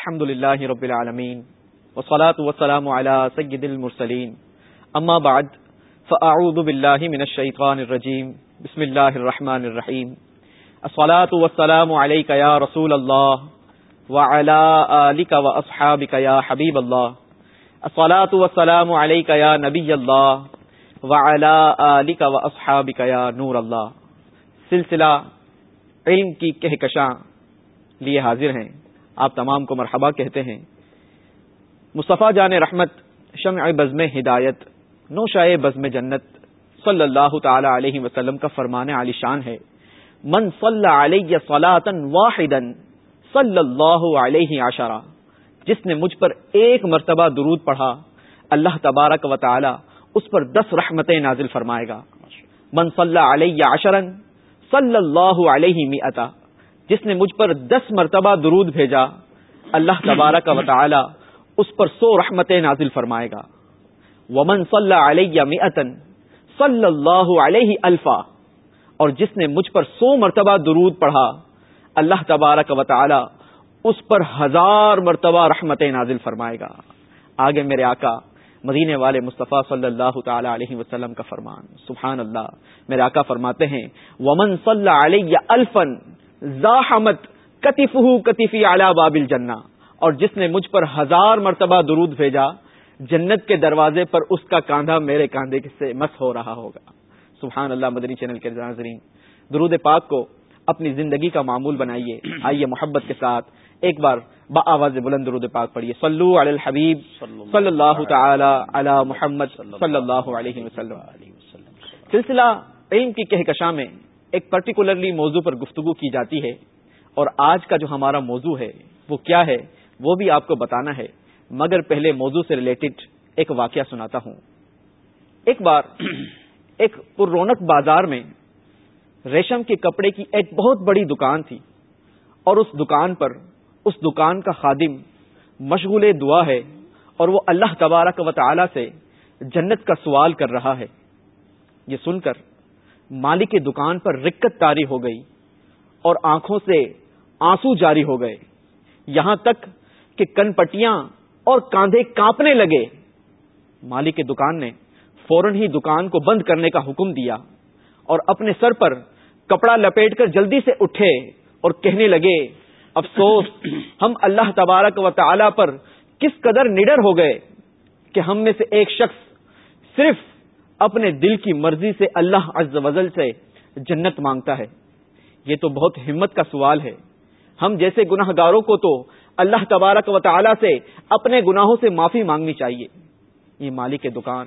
الحمد لله رب العالمين، والصلاة والسلام على سيد المرسلين. أما بعد، فأعوذ بالله من الشيطان الرجيم. بسم الله الرحمن الرحيم. الصلاة والسلام عليك يا رسول الله، وعلى آلك وأصحابك يا حبيب الله. الصلاة والسلام عليك يا نبي الله، وعلى آلك وأصحابك يا نور الله. سلسلہ علم کی کہکشاں لیے حاضر ہیں۔ آپ تمام کو مرحبا کہتے ہیں۔ مصطفیٰ جان رحمت، شمع بزم ہدایت نو شاہ بزم جنت صلی اللہ تعالی علیہ وسلم کا فرمان علی شان ہے۔ من صلی علیہ صلاطن واحد صلی اللہ علیہ عشرہ۔ جس نے مجھ پر ایک مرتبہ درود پڑھا، اللہ تبارک و تعالی اس پر دس رحمتیں نازل فرمائے گا۔ من صلی علیہ عشرن صلی اللہ علیہ میتا جس نے مجھ پر دس مرتبہ درود بھیجا، اللہ تبارک و تعالی اس پر سو رحمت نازل فرمائے گا۔ ومن صلی علیہ میتن صلی اللہ علیہ الفا اور جس نے مجھ پر سو مرتبہ درود پڑھا، اللہ تبارک و تعالی اس پر ہزار مرتبہ رحمت نازل فرمائے گا۔ آگے میرے آقا، مدینے والے مصطفیٰ صلی اللہ تعالی علیہ وسلم کا فرمان۔ سبحان اللہ، میرے آقا فرماتے ہیں، ومن صلی علیہ الفن زاحمت کتف کتفی اعلی بابل جنا اور جس نے مجھ پر ہزار مرتبہ درود بھیجا، جنت کے دروازے پر اس کا کاندھا میرے کاندھے سے مس ہو رہا ہوگا۔ سبحان اللہ، مدنی چینل کے ناظرین، درود پاک کو اپنی زندگی کا معمول بنائیے۔ آئیے محبت کے ساتھ ایک بار با آواز بلند درود پاک پڑھیے۔ صلو علی الحبیب، صلی اللہ تعالی علی محمد، صلی اللہ علیہ وسلم۔ سلسلہ علم کی کہکشاں میں ایک پرٹیکولرلی موضوع پر گفتگو کی جاتی ہے اور آج کا جو ہمارا موضوع ہے، وہ کیا ہے، وہ بھی آپ کو بتانا ہے، مگر پہلے موضوع سے ریلیٹڈ ایک واقعہ سناتا ہوں۔ ایک بار، ایک پر رونق بازار میں ریشم کے کپڑے کی ایک بہت بڑی دکان تھی اور اس دکان پر، اس دکان کا خادم مشغول دعا ہے اور وہ اللہ تبارک و تعالی سے جنت کا سوال کر رہا ہے۔ یہ سن کر مالک دکان پر رکت تاری ہو گئی اور آنکھوں سے آنسو جاری ہو گئے۔ یہاں تک کہ کن پٹیاں اور کاندھے کانپنے لگے۔ مالک دکان نے فوراً ہی دکان کو بند کرنے کا حکم دیا اور اپنے سر پر کپڑا لپیٹ کر جلدی سے اٹھے اور کہنے لگے، افسوس، ہم اللہ تبارک و تعالی پر کس قدر نڈر ہو گئے کہ ہم میں سے ایک شخص صرف اپنے دل کی مرضی سے اللہ عز وزل سے جنت مانگتا ہے۔ یہ تو بہت ہمت کا سوال ہے۔ ہم جیسے گناہ گاروں کو تو اللہ تبارک و تعالی سے اپنے گناہوں سے معافی مانگنی چاہیے۔ یہ مالک دکان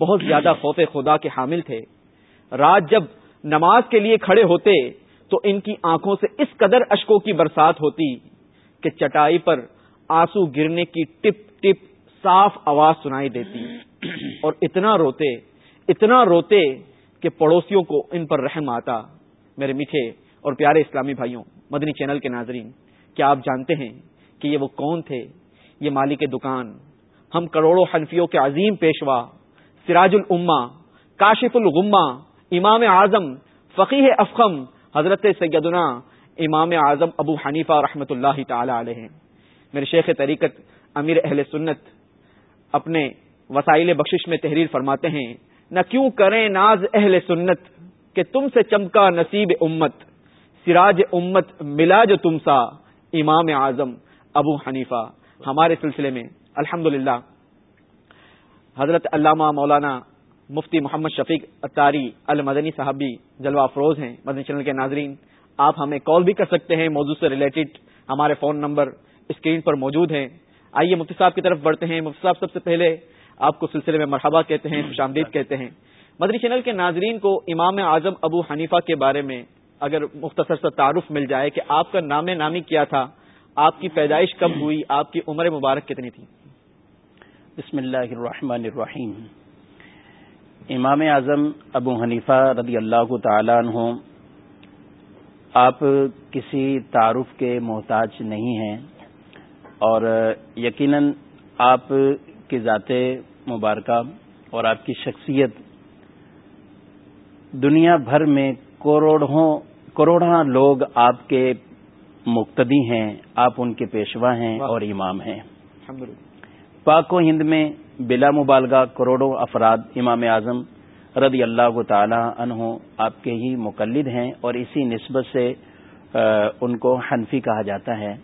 بہت زیادہ خوف خدا کے حامل تھے۔ رات جب نماز کے لیے کھڑے ہوتے تو ان کی آنکھوں سے اس قدر اشکوں کی برسات ہوتی کہ چٹائی پر آنسو گرنے کی ٹپ ٹپ صاف آواز سنائی دیتی اور اتنا روتے اتنا روتے کہ پڑوسیوں کو ان پر رحم آتا۔ میرے میٹھے اور پیارے اسلامی بھائیوں، مدنی چینل کے ناظرین، کیا آپ جانتے ہیں کہ یہ وہ کون تھے؟ یہ مالک دکان، ہم کروڑوں حنفیوں کے عظیم پیشوا، سراج الما کاشف الغما امام اعظم فقیح افخم، حضرت سیدنا امام اعظم ابو حنیفہ رحمۃ اللہ تعالی علیہ۔ میرے شیخ طریقت، امیر اہل سنت، اپنے وسائل بخشش میں تحریر فرماتے ہیں نہ کیوں کریں ناز اہل سنت کہ تم سے چمکا نصیب امت، سراج امت ملا جو تم سا، امام اعظم ابو حنیفہ۔ ہمارے سلسلے میں الحمد حضرت علامہ مولانا مفتی محمد شفیق اتاری المدنی صاحبی جلوہ افروز ہیں، مدنی چینل کے ناظرین۔ آپ ہمیں کال بھی کر سکتے ہیں، موضوع سے ریلیٹڈ ہمارے فون نمبر اسکرین پر موجود ہیں۔ آئیے مفتی صاحب کی طرف بڑھتے ہیں۔ مفتی صاحب، سب سے پہلے آپ کو سلسلے میں مرحبا کہتے ہیں، خوش آمدید کہتے ہیں۔ مدری چینل کے ناظرین کو امام اعظم ابو حنیفہ کے بارے میں اگر مختصر سا تعارف مل جائے کہ آپ کا نام نامی کیا تھا، آپ کی پیدائش کب ہوئی، آپ کی عمر مبارک کتنی تھی؟ بسم اللہ الرحمن الرحیم۔ امام اعظم ابو حنیفہ رضی اللہ تعالیٰ عنہ، آپ کسی تعارف کے محتاج نہیں ہیں اور یقیناً آپ کی ذات مبارکہ اور آپ کی شخصیت دنیا بھر میں کروڑوں کروڑا لوگ آپ کے مقتدی ہیں آپ ان کے پیشوا ہیں. اور امام ہیں۔ پاک و ہند میں بلا مبالغہ کروڑوں افراد امام اعظم رضی اللہ تعالی عنہ آپ کے ہی مقلد ہیں اور اسی نسبت سے ان کو حنفی کہا جاتا ہے۔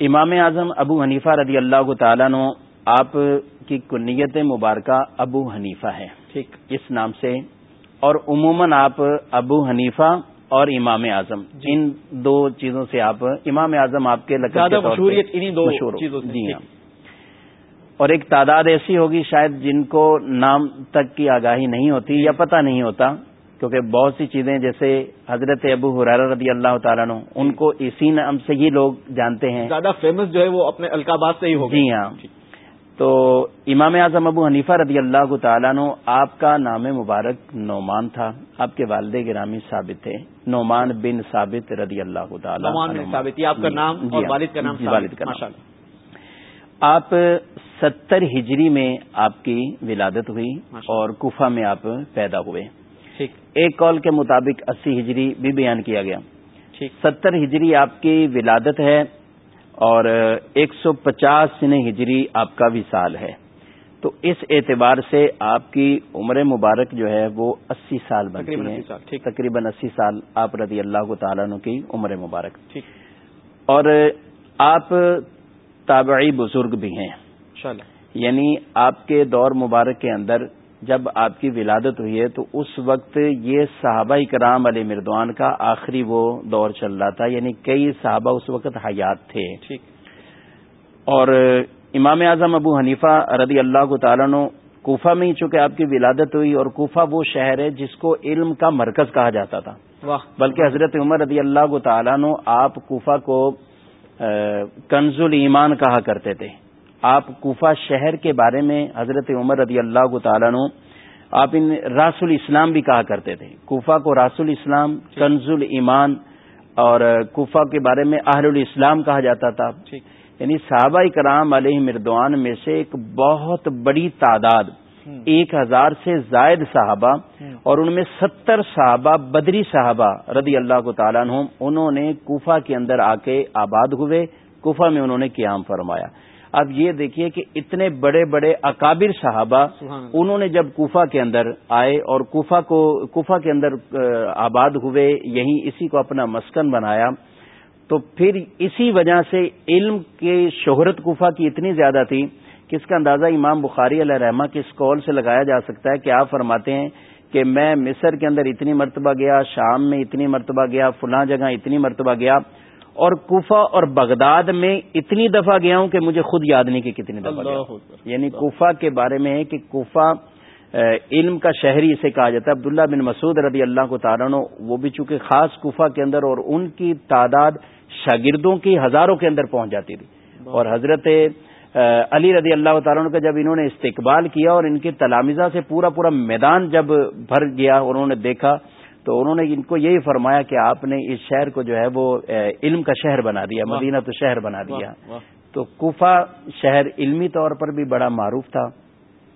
امام اعظم ابو حنیفہ رضی اللہ تعالیٰ عنہ آپ کی کنیت مبارکہ ابو حنیفہ ہے۔ ٹھیک۔ اس نام سے اور عموماً آپ ابو حنیفہ اور امام اعظم جی۔ ان دو چیزوں سے آپ امام اعظم آپ کے سے۔ جی۔ ہاں۔ اور ایک تعداد ایسی ہوگی شاید جن کو نام تک کی آگاہی نہیں ہوتی یا پتہ نہیں ہوتا کیونکہ بہت سی چیزیں جیسے حضرت ابو حرار رضی اللہ تعالیٰ عنہ ان کو اسی نام سے ہی لوگ جانتے ہیں۔ زیادہ فیمس جو ہے وہ اپنے القابات سے ہی ہوگا جی ہاں۔ تو امام اعظم ابو حنیفہ رضی اللہ تعالیٰ عنہ آپ کا نام مبارک نعمان تھا۔ آپ کے والد گرامی ثابت تھے نعمان بن ثابت رضی اللہ تعالیٰ نعمان بن۔ ثابت یہ آپ کا جی، نام جی اور والد کا نام جی، والد کا نام۔ آپ ستر ہجری میں آپ کی ولادت ہوئی۔ اور کوفہ میں آپ پیدا ہوئے۔ ایک کال کے مطابق اسی ہجری بھی بیان کیا گیا۔ ستر ہجری آپ کی ولادت ہے۔ اور ایک سو پچاس سن ہجری آپ کا وصال ہے۔ تو اس اعتبار سے آپ کی عمر مبارک جو ہے وہ اسی سال بنتی تقریباً ہے۔ 80 سال، ٹھیک۔ تقریباً اسی سال آپ رضی اللہ تعالیٰ عنہ کی عمر مبارک۔ اور آپ تابعی بزرگ بھی ہیں۔ یعنی آپ کے دور مبارک کے اندر جب آپ کی ولادت ہوئی ہے تو اس وقت یہ صحابہ کرام علیہ مردوان کا آخری وہ دور چل رہا تھا یعنی کئی صحابہ اس وقت حیات تھے۔ اور امام اعظم ابو حنیفہ رضی اللہ تعالیٰ عنہ کوفہ میں ہی چونکہ آپ کی ولادت ہوئی اور کوفہ وہ شہر ہے جس کو علم کا مرکز کہا جاتا تھا۔ بلکہ حضرت عمر رضی اللہ تعالیٰ عنہ آپ کوفہ کو کنز ایمان کہا کرتے تھے۔ آپ کوفہ شہر کے بارے میں حضرت عمر رضی اللہ تعالیٰ عنہ آپ ان راس الاسلام بھی کہا کرتے تھے۔ کوفہ کو راس الاسلام کنز ایمان اور کوفہ کے بارے میں اہل الاسلام کہا جاتا تھا۔ یعنی صحابہ کرام علیہ مردوان میں سے ایک بہت بڑی تعداد ایک ہزار سے زائد صحابہ اور ان میں ستر صحابہ بدری صحابہ رضی اللہ کو تعالیٰ عنہم انہوں نے کوفہ کے اندر آ کے آباد ہوئے۔ کوفہ میں انہوں نے قیام فرمایا۔ اب یہ دیکھیے کہ اتنے بڑے بڑے اکابر صحابہ۔ انہوں نے جب کوفہ کے اندر آئے اور کوفہ کو کوفہ کے اندر آباد ہوئے یہیں اسی کو اپنا مسکن بنایا تو پھر اسی وجہ سے علم کی شہرت کوفہ کی اتنی زیادہ تھی کہ اس کا اندازہ امام بخاری علیہ رحمہ کے اس قول سے لگایا جا سکتا ہے کہ آپ فرماتے ہیں کہ میں مصر کے اندر اتنی مرتبہ گیا شام میں اتنی مرتبہ گیا فلاں جگہ اتنی مرتبہ گیا اور کوفہ اور بغداد میں اتنی دفعہ گیا ہوں کہ مجھے خود یاد نہیں کہ کتنی دفعہ گیا ہوں۔ یعنی کوفہ کے بارے میں ہے کہ کوفہ علم کا شہری اسے کہا جاتا ہے۔ عبداللہ بن مسعود رضی اللہ کو تعالیٰ عنہ وہ بھی چونکہ خاص کوفہ کے اندر اور ان کی تعداد شاگردوں کی ہزاروں کے اندر پہنچ جاتی تھی۔ اور حضرت علی رضی اللہ تعالیٰ کا جب انہوں نے استقبال کیا اور ان کے تلامزہ سے پورا پورا میدان جب بھر گیا اور انہوں نے دیکھا تو انہوں نے ان کو یہی فرمایا کہ آپ نے اس شہر کو جو ہے وہ علم کا شہر بنا دیا۔ مدینہ تو شہر بنا دیا۔ تو کوفہ شہر علمی طور پر بھی بڑا معروف تھا۔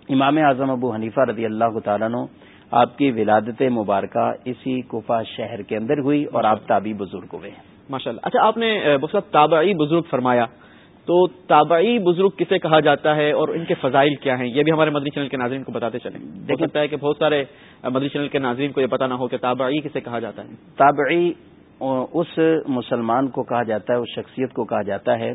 امام اعظم ابو حنیفہ رضی اللہ تعالیٰ عنہ آپ کی ولادت مبارکہ اسی کوفہ شہر کے اندر ہوئی اور آپ تابی بزرگ ہوئے ماشاء اللہ اچھا آپ نے صاحب تابعی بزرگ فرمایا۔ تو تابعی بزرگ کسے کہا جاتا ہے اور ان کے فضائل کیا ہیں؟ یہ بھی ہمارے مدری چینل کے ناظرین کو بتاتے چلیں۔ ہو دیکھیں- سکتا ہے کہ بہت سارے مدری چینل کے ناظرین کو یہ پتا نہ ہو کہ تابعی کسے کہا جاتا ہے۔ تابعی اس مسلمان کو کہا جاتا ہے اس شخصیت کو کہا جاتا ہے۔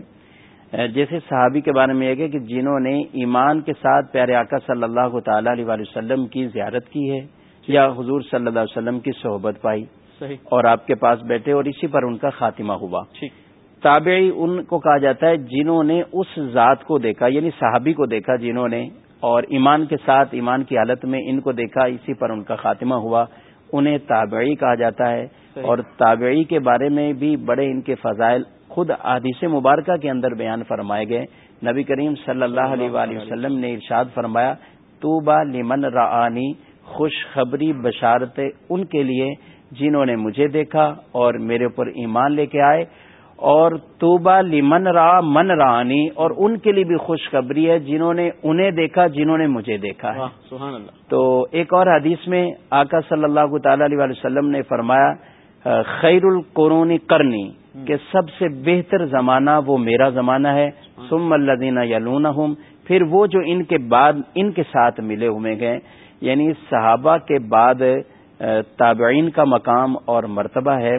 جیسے صحابی کے بارے میں یہ کہ جنہوں نے ایمان کے ساتھ پیارے آقا صلی اللہ تعالی علیہ وسلم کی زیارت کی ہے یا حضور صلی اللہ علیہ وسلم کی صحبت پائی صحیح۔ اور آپ کے پاس بیٹھے اور اسی پر ان کا خاتمہ ہوا۔ ٹھیک۔ تابعی ان کو کہا جاتا ہے جنہوں نے اس ذات کو دیکھا یعنی صحابی کو دیکھا جنہوں نے اور ایمان کے ساتھ ایمان کی حالت میں ان کو دیکھا اسی پر ان کا خاتمہ ہوا۔ انہیں تابعی کہا جاتا ہے۔ اور تابعی کے بارے میں بھی بڑے ان کے فضائل خود حدیث مبارکہ کے اندر بیان فرمائے گئے۔ نبی کریم صلی اللہ علیہ وآلہ وسلم نے ارشاد فرمایا تو با لمن رعانی خوشخبری بشارت ان کے لیے جنہوں نے مجھے دیکھا اور میرے اوپر ایمان لے کے آئے۔ اور توبہ لمن را من رانی اور ان کے لیے بھی خوشخبری ہے جنہوں نے انہیں دیکھا جنہوں نے مجھے دیکھا ہے۔ سبحان اللہ۔ تو ایک اور حدیث میں آقا صلی اللہ تعالی علیہ وسلم نے فرمایا خیر القرون کرنی کہ سب سے بہتر زمانہ وہ میرا زمانہ ہے۔ سم الدینہ یلون پھر وہ جو ان کے بعد ان کے ساتھ ملے ہوئے گئے یعنی صحابہ کے بعد تابعین کا مقام اور مرتبہ ہے۔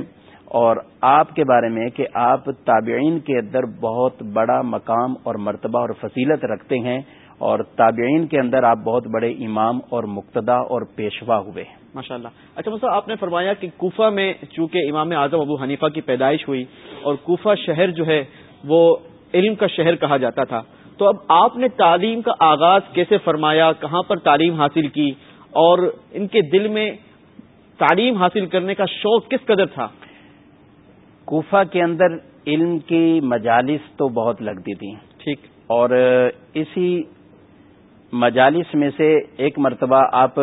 اور آپ کے بارے میں کہ آپ تابعین کے اندر بہت بڑا مقام اور مرتبہ اور فصیلت رکھتے ہیں اور تابعین کے اندر آپ بہت بڑے امام اور مقتدا اور پیشوا ہوئے ماشاء اللہ اچھا مصع آپ نے فرمایا کہ کوفہ میں چونکہ امام اعظم ابو حنیفہ کی پیدائش ہوئی اور کوفہ شہر جو ہے وہ علم کا شہر کہا جاتا تھا، تو اب آپ نے تعلیم کا آغاز کیسے فرمایا؟ کہاں پر تعلیم حاصل کی؟ اور ان کے دل میں تعلیم حاصل کرنے کا شوق کس قدر تھا؟ کوفہ کے اندر علم کی مجالس تو بہت لگتی تھی ٹھیک۔ اور اسی مجالس میں سے ایک مرتبہ آپ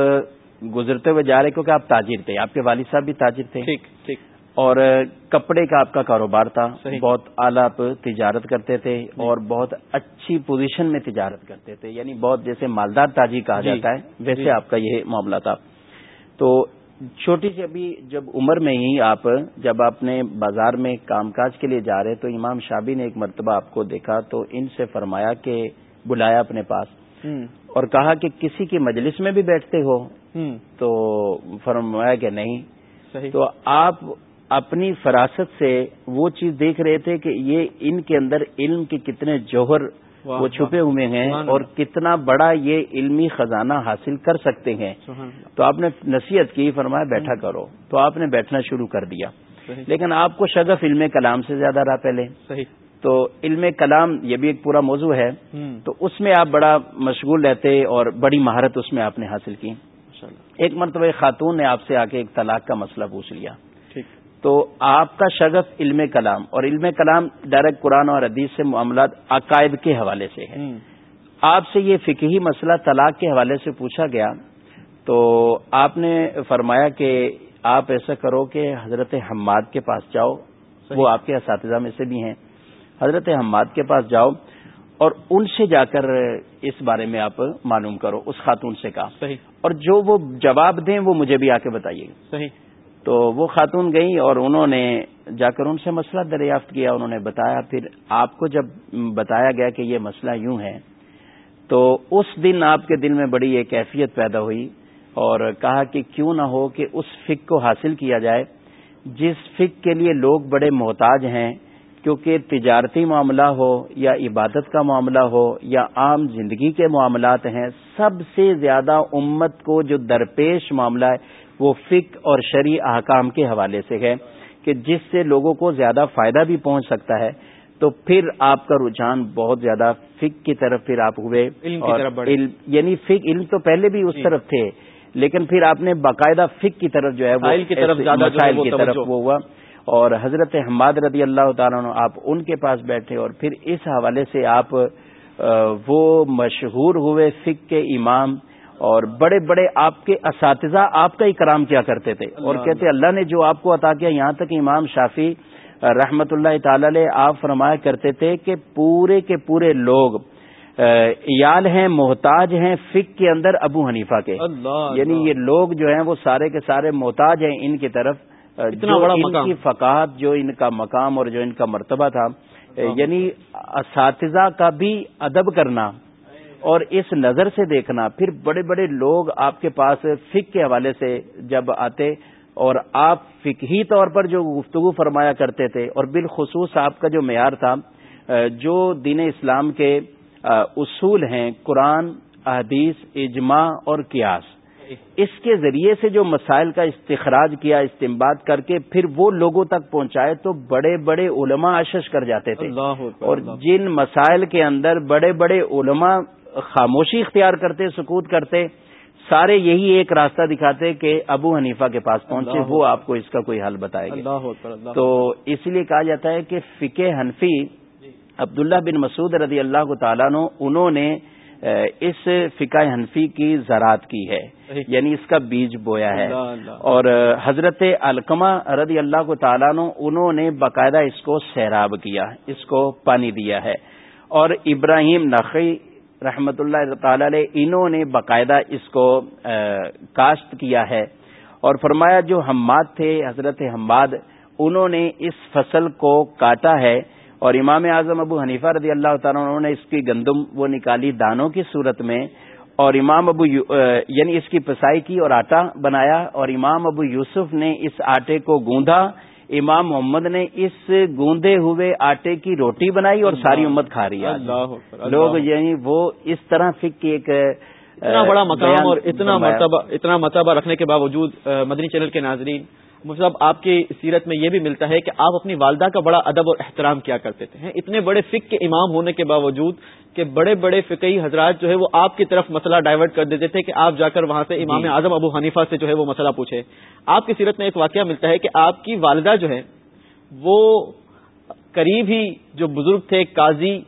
گزرتے ہوئے جا رہے کیونکہ آپ تاجر تھے۔ آپ کے والد صاحب بھی تاجر تھے۔ ٹھیک ٹھیک۔ اور کپڑے کا آپ کا کاروبار تھا۔ بہت اعلیٰ آپ تجارت کرتے تھے۔ اور بہت اچھی پوزیشن میں تجارت کرتے تھے۔ یعنی بہت جیسے مالدار تاجی کہا جی۔ جاتا ہے ویسے جی۔ آپ کا یہ معاملہ تھا۔ تو چھوٹی سی ابھی جب عمر میں ہی آپ جب آپ نے بازار میں کام کاج کے لیے جا رہے تو امام شابی نے ایک مرتبہ آپ کو دیکھا تو ان سے فرمایا کہ بلایا اپنے پاس اور کہا کہ کسی کی مجلس میں بھی بیٹھتے ہو۔ تو فرمایا کہ نہیں۔ تو آپ اپنی فراست سے وہ چیز دیکھ رہے تھے کہ یہ ان کے اندر علم کے کتنے جوہر وہ چھپے ہوئے ہیں اور کتنا بڑا یہ علمی خزانہ حاصل کر سکتے ہیں۔ تو آپ نے نصیحت کی فرمایا بیٹھا کرو۔ تو آپ نے بیٹھنا شروع کر دیا۔ لیکن آپ کو شگف علم کلام سے زیادہ رہا پہلے۔ تو علم کلام یہ بھی ایک پورا موضوع ہے۔ تو اس میں آپ بڑا مشغول رہتے اور بڑی مہارت اس میں آپ نے حاصل کی۔ ایک مرتبہ خاتون نے آپ سے آ کے ایک طلاق کا مسئلہ پوچھ لیا۔ تو آپ کا شگف علم کلام اور علم کلام ڈائریکٹ قرآن اور حدیث سے معاملات عقائد کے حوالے سے ہے آپ سے یہ فقہی مسئلہ طلاق کے حوالے سے پوچھا گیا تو آپ نے فرمایا کہ آپ ایسا کرو کہ حضرت حماد کے پاس جاؤ۔ وہ آپ کے اساتذہ میں سے بھی ہیں۔ حضرت حماد کے پاس جاؤ اور ان سے جا کر اس بارے میں آپ معلوم کرو اس خاتون سے کہا۔ صحیح۔ اور جو وہ جواب دیں وہ مجھے بھی آ کے بتائیے۔ صحیح۔ تو وہ خاتون گئی اور انہوں نے جا کر ان سے مسئلہ دریافت کیا، انہوں نے بتایا۔ پھر آپ کو جب بتایا گیا کہ یہ مسئلہ یوں ہے، تو اس دن آپ کے دل میں بڑی ایک کیفیت پیدا ہوئی اور کہا کہ کیوں نہ ہو کہ اس فک کو حاصل کیا جائے۔ جس فک کے لیے لوگ بڑے محتاج ہیں، کیونکہ تجارتی معاملہ ہو یا عبادت کا معاملہ ہو یا عام زندگی کے معاملات ہیں، سب سے زیادہ امت کو جو درپیش معاملہ ہے وہ فک اور شرع احکام کے حوالے سے ہے کہ جس سے لوگوں کو زیادہ فائدہ بھی پہنچ سکتا ہے تو پھر آپ کا رجحان بہت زیادہ فک کی طرف پھر آپ ہوئے۔ یعنی فک علم تو پہلے بھی اس جی۔ طرف تھے لیکن پھر آپ نے باقاعدہ فک کی طرف جو ہے مسائل کی طرف وہ ہوا۔ اور حضرت حماد رضی اللہ تعالیٰ آپ ان کے پاس بیٹھے اور پھر اس حوالے سے آپ وہ مشہور ہوئے فک کے امام اور بڑے بڑے آپ کے اساتذہ آپ کا اکرام کیا کرتے تھے اور کہتے اللہ نے جو آپ کو عطا کیا یہاں تک امام شافی رحمت اللہ تعالی آپ فرمایا کرتے تھے کہ پورے کے پورے لوگ یال ہیں محتاج ہیں فک کے اندر ابو حنیفہ کے۔ اللہ یعنی یہ لوگ جو ہیں وہ سارے کے سارے محتاج ہیں ان کی طرف اتنا بڑا ان کی فقاہت جو ان کا مقام اور جو ان کا مرتبہ تھا۔ یعنی اساتذہ کا بھی ادب کرنا اور اس نظر سے دیکھنا پھر بڑے بڑے لوگ آپ کے پاس فک کے حوالے سے جب آتے اور آپ فکہی طور پر جو گفتگو فرمایا کرتے تھے اور بالخصوص آپ کا جو معیار تھا جو دین اسلام کے اصول ہیں قرآن حدیث اجماع اور قیاس اس کے ذریعے سے جو مسائل کا استخراج کیا استعمال کر کے پھر وہ لوگوں تک پہنچائے تو بڑے بڑے علماء اشش کر جاتے تھے۔ اور جن مسائل کے اندر بڑے بڑے علماء خاموشی اختیار کرتے سکوت کرتے سارے یہی ایک راستہ دکھاتے کہ ابو حنیفہ کے پاس پہنچے وہ آپ کو اس کا کوئی حل بتائے گا۔ تو اس لیے کہا جاتا ہے کہ فقہ حنفی عبداللہ بن مسعود رضی اللہ تعالیٰ نو انہوں نے اس فقہ حنفی کی زراعت کی ہے۔ یعنی اس کا بیج بویا ہے۔ اور حضرت علقمہ رضی اللہ کو تعالیٰ نو انہوں نے باقاعدہ اس کو سیراب کیا اس کو پانی دیا ہے۔ اور ابراہیم نقی رحمت اللہ تعالی علیہ، انہوں نے باقاعدہ اس کو کاشت کیا ہے۔ اور فرمایا، جو حماد تھے، حضرت حماد، انہوں نے اس فصل کو کاٹا ہے۔ اور امام اعظم ابو حنیفہ رضی اللہ تعالیٰ انہوں نے اس کی گندم وہ نکالی دانوں کی صورت میں۔ اور امام ابو یعنی اس کی پسائی کی اور آٹا بنایا۔ اور امام ابو یوسف نے اس آٹے کو گوندا۔ امام محمد نے اس گوندے ہوئے آٹے کی روٹی بنائی اور ساری امت کھا رہی ہے لوگ یعنی وہ اس طرح فک کی ایک اتنا بڑا مقام اور اتنا مرتبہ اتنا مرتبہ رکھنے کے باوجود مدنی چینل کے ناظرین صاحب آپ کی سیرت میں یہ بھی ملتا ہے کہ آپ اپنی والدہ کا بڑا ادب اور احترام کیا کرتے تھے اتنے بڑے فک کے امام ہونے کے باوجود کہ بڑے بڑے فقی حضرات جو ہے وہ آپ کی طرف مسئلہ ڈائیورٹ کر دیتے تھے کہ آپ جا کر وہاں سے امام جی۔ اعظم ابو حنیفہ سے جو ہے وہ مسئلہ پوچھے۔ آپ کی سیرت میں ایک واقعہ ملتا ہے کہ آپ کی والدہ جو ہے وہ قریب ہی جو بزرگ تھے قاضی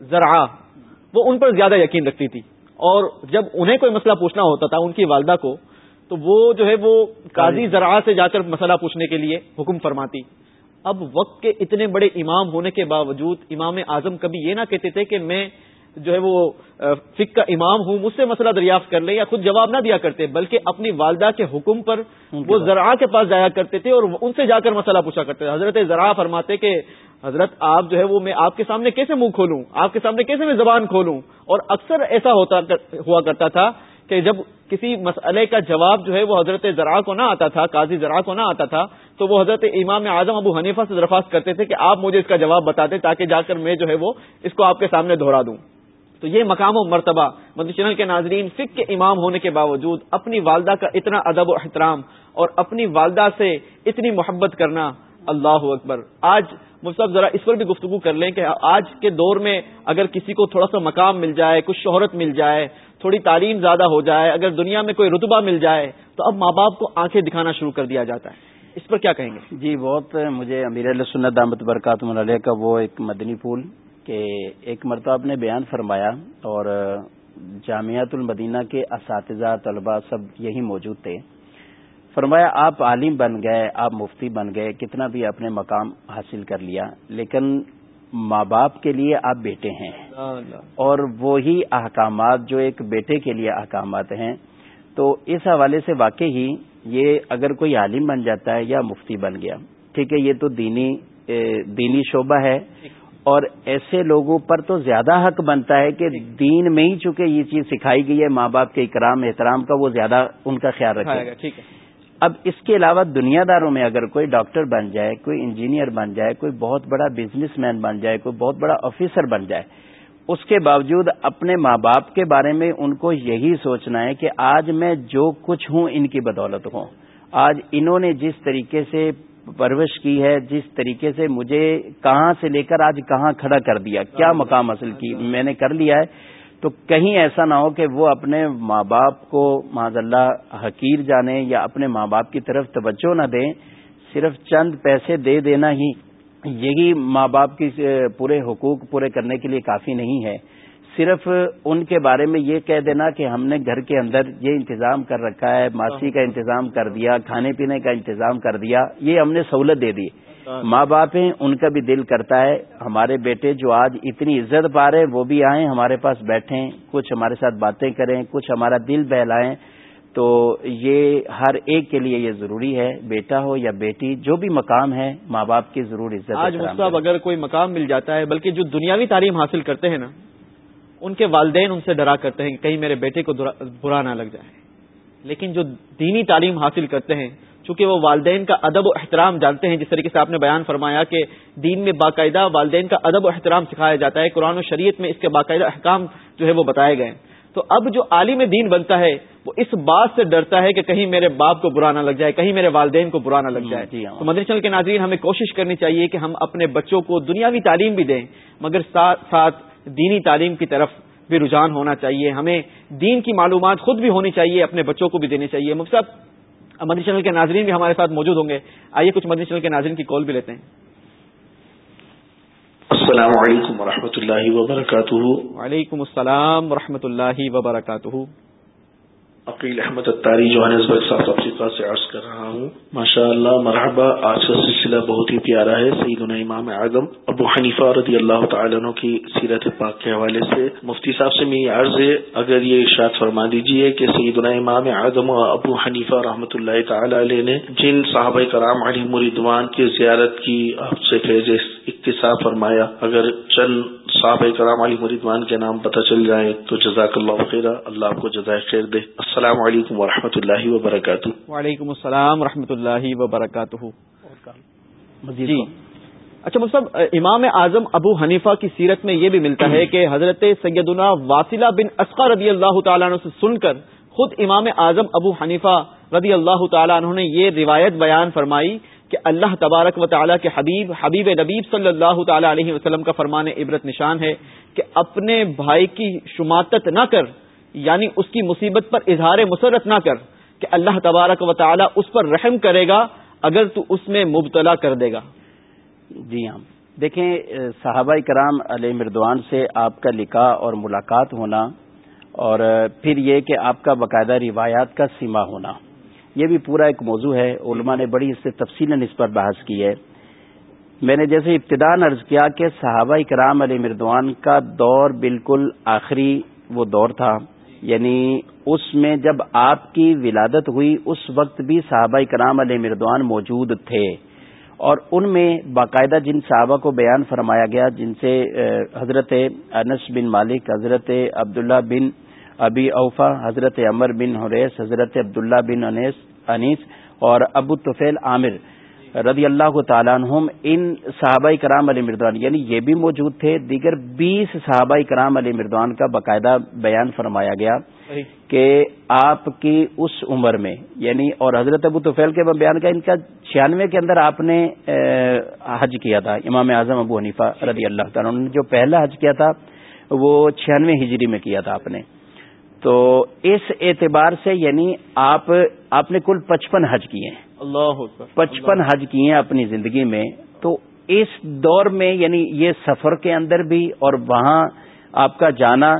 ذرا وہ ان پر زیادہ یقین رکھتی تھی۔ اور جب انہیں کوئی مسئلہ پوچھنا ہوتا تھا ان کی والدہ کو تو وہ جو ہے وہ قاضی ذرا سے جا کر مسئلہ پوچھنے کے لیے حکم فرماتی۔ اب وقت کے اتنے بڑے امام ہونے کے باوجود امام اعظم کبھی یہ نہ کہتے تھے کہ میں جو ہے وہ فک کا امام ہوں مجھ سے مسئلہ دریافت کر لیں یا خود جواب نہ دیا کرتے بلکہ اپنی والدہ کے حکم پر وہ ذرا کے پاس جایا کرتے تھے اور ان سے جا کر مسئلہ پوچھا کرتے تھے۔ حضرت ذرا فرماتے کہ حضرت آپ جو ہے وہ میں آپ کے سامنے کیسے منہ کھولوں؟ آپ کے سامنے کیسے میں زبان کھولوں؟ اور اکثر ایسا ہوتا ہوا کرتا تھا کہ جب کسی مسئلے کا جواب جو ہے وہ حضرت ذرا کو نہ آتا تھا، قاضی ذرا کو نہ آتا تھا، تو وہ حضرت امام اعظم ابو حنیفہ سے درخواست کرتے تھے کہ آپ مجھے اس کا جواب بتا دیں تاکہ جا کر میں جو ہے وہ اس کو آپ کے سامنے دہرا دوں۔ تو یہ مقام و مرتبہ مدنی چینل کے ناظرین فک کے امام ہونے کے باوجود اپنی والدہ کا اتنا ادب و احترام اور اپنی والدہ سے اتنی محبت کرنا اللہ اکبر۔ آج مصحف ذرا اس پر بھی گفتگو کر لیں کہ آج کے دور میں اگر کسی کو تھوڑا سا مقام مل جائے، کچھ شہرت مل جائے تھوڑی تعلیم زیادہ ہو جائے، اگر دنیا میں کوئی رتبہ مل جائے، تو اب ماں باپ کو آنکھیں دکھانا شروع کر دیا جاتا ہے۔ اس پر کیا کہیں گے؟ جی بہت مجھے امیر علیہ سنت دامت برکات ملیہ کا وہ ایک مدنی پھول کہ ایک مرتبہ آپ نے بیان فرمایا اور جامعات المدینہ کے اساتذہ، طلباء سب یہی موجود تھے۔ فرمایا، آپ عالم بن گئے، آپ مفتی بن گئے، کتنا بھی اپنے مقام حاصل کر لیا، لیکن ماں باپ کے لیے آپ بیٹے ہیں۔ اور وہی احکامات جو ایک بیٹے کے لیے احکامات ہیں۔ تو اس حوالے سے واقع ہی یہ اگر کوئی عالم بن جاتا ہے یا مفتی بن گیا ٹھیک ہے یہ تو دینی دینی شعبہ ہے۔ اور ایسے لوگوں پر تو زیادہ حق بنتا ہے کہ دین میں ہی چونکہ یہ چیز سکھائی گئی ہے ماں باپ کے اکرام احترام کا وہ زیادہ ان کا خیال رکھے۔ گا ٹھیک ہے۔ اب اس کے علاوہ دنیا داروں میں اگر کوئی ڈاکٹر بن جائے، کوئی انجینئر بن جائے، کوئی بہت بڑا بزنس مین بن جائے، کوئی بہت بڑا آفیسر بن جائے، اس کے باوجود اپنے ماں باپ کے بارے میں ان کو یہی سوچنا ہے کہ آج میں جو کچھ ہوں ان کی بدولت ہوں۔ آج انہوں نے جس طریقے سے پرورش کی ہے، جس طریقے سے مجھے کہاں سے لے کر آج کہاں کھڑا کر دیا، کیا مقام حاصل کی، میں نے کر لیا ہے۔ تو کہیں ایسا نہ ہو کہ وہ اپنے ماں باپ کو معذ اللہ حقیر جانے یا اپنے ماں باپ کی طرف توجہ نہ دیں، صرف چند پیسے دے دینا ہی، یہی ماں باپ کی پورے حقوق پورے کرنے کے لیے کافی نہیں ہے۔ صرف ان کے بارے میں یہ کہہ دینا کہ ہم نے گھر کے اندر یہ انتظام کر رکھا ہے، ماسی کا انتظام کر دیا، کھانے پینے کا انتظام کر دیا، یہ ہم نے سہولت دے دی۔ ماں باپ ہیں ان کا بھی دل کرتا ہے۔ ہمارے بیٹے جو آج اتنی عزت پا رہے وہ بھی آئیں ہمارے پاس بیٹھیں کچھ ہمارے ساتھ باتیں کریں کچھ ہمارا دل بہلائیں۔ تو یہ ہر ایک کے لیے یہ ضروری ہے بیٹا ہو یا بیٹی جو بھی مقام ہے ماں باپ کی ضرور عزت آج صاحب اگر کوئی مقام مل جاتا ہے بلکہ جو دنیاوی تعلیم حاصل کرتے ہیں نا ان کے والدین ان سے ڈرا کرتے ہیں کہ کہیں میرے بیٹے کو برا نہ لگ جائے۔ لیکن جو دینی تعلیم حاصل کرتے ہیں چونکہ وہ والدین کا ادب و احترام جانتے ہیں جس طریقے سے آپ نے بیان فرمایا کہ دین میں باقاعدہ والدین کا ادب و احترام سکھایا جاتا ہے قرآن و شریعت میں اس کے باقاعدہ احکام جو ہے وہ بتائے گئے تو اب جو عالم دین بنتا ہے وہ اس بات سے ڈرتا ہے کہ کہیں میرے باپ کو برا نہ لگ جائے کہیں میرے والدین کو برا نہ لگ جائے۔ جی ہاں۔ تو مدنی چل کے ناظرین ہمیں کوشش کرنی چاہیے کہ ہم اپنے بچوں کو دنیاوی تعلیم بھی دیں مگر ساتھ ساتھ دینی تعلیم کی طرف بھی رجحان ہونا چاہیے۔ ہمیں دین کی معلومات خود بھی ہونی چاہیے اپنے بچوں کو بھی دینی چاہیے۔ مقصد مدنی چینل کے ناظرین بھی ہمارے ساتھ موجود ہوں گے۔ آئیے کچھ مدنی چینل کے ناظرین کی کال بھی لیتے ہیں۔ السلام علیکم و اللہ وبرکاتہ۔ وعلیکم السلام و اللہ وبرکاتہ۔ Aqeel Ahmed Atari Johannesburg South Africa سے عرض کر رہا ہوں۔ ماشاء اللہ مرحبا، آج کا سلسلہ بہت ہی پیارا ہے۔ سعید امام اعظم ابو حنیفہ رضی اللہ تعالیٰ عنہ کی سیرت پاک کے حوالے سے۔ مفتی صاحب سے میری عرض ہے، اگر یہ ارشاد فرما دیجیے کہ سعید امام اعظم ابو حنیفہ رحمۃ اللہ تعالی علیہ نے جن صحابہ کرام علی مریدوان کی زیارت کی، آپ سے فیض اقتصاد فرمایا۔ اگر چند صحابہ کرام علی مریدوان کے نام پتہ چل جائے تو جزاک اللہ خیر اللہ آپ کو جزائے خیر دے۔ السلام علیکم و اللہ وبرکاتہ۔ وعلیکم السلام و اللہ وبرکاتہ۔ جی۔ اچھا مصحف امام اعظم ابو حنیفہ کی سیرت میں یہ بھی ملتا ہے کہ حضرت سیدنا واصلہ بن اسقا رضی اللہ تعالیٰ عنہ سے سن کر خود امام اعظم ابو حنیفہ رضی اللہ تعالیٰ عنہ نے یہ روایت بیان فرمائی کہ اللہ تبارک و تعالیٰ کے حبیب حبیب نبیب صلی اللہ تعالی علیہ وسلم کا فرمان عبرت نشان ہے کہ اپنے بھائی کی شماتت نہ کر یعنی اس کی مصیبت پر اظہار مسرت نہ کر کہ اللہ تبارک و تعالیٰ اس پر رحم کرے گا، اگر تو اس میں مبتلا کر دے گا۔ جی ہاں۔ دیکھیں، صحابہ کرام علیہ مردوان سے آپ کا لکھا اور ملاقات ہونا اور پھر یہ کہ آپ کا باقاعدہ روایات کا سیما ہونا، یہ بھی پورا ایک موضوع ہے۔ علماء نے بڑی اس سے تفصیل اس پر بحث کی ہے۔ میں نے جیسے ابتدان عرض کیا کہ صحابہ کرام علیہ مردوان کا دور بالکل آخری وہ دور تھا۔ یعنی اس میں جب آپ کی ولادت ہوئی، اس وقت بھی صحابہ کرام علیہ مردوان موجود تھے۔ اور ان میں باقاعدہ جن صحابہ کو بیان فرمایا گیا، جن سے حضرت انس بن مالک، حضرت عبداللہ بن ابی اوفا، حضرت عمر بن حریث، حضرت عبداللہ بن انیس انیس اور ابو طفیل عامر۔ رضی اللہ تعالیٰ عنہم ان صحابہ کرام علی مردوان یعنی یہ بھی موجود تھے دیگر بیس صحابہ کرام علی مردوان کا باقاعدہ بیان فرمایا گیا کہ آپ کی اس عمر میں یعنی اور حضرت ابو توفیل کے بیان کا ان کا چھیانوے کے اندر آپ نے حج کیا تھا امام اعظم ابو حنیفہ رضی اللہ تعالیٰ نے جو پہلا حج کیا تھا وہ چھیانوے ہجری میں کیا تھا آپ نے۔ تو اس اعتبار سے یعنی آپ آپ نے کل پچپن حج کیے ہیں۔ اللہ پچپن حج کیے ہیں اپنی زندگی میں تو اس دور میں یعنی یہ سفر کے اندر بھی اور وہاں آپ کا جانا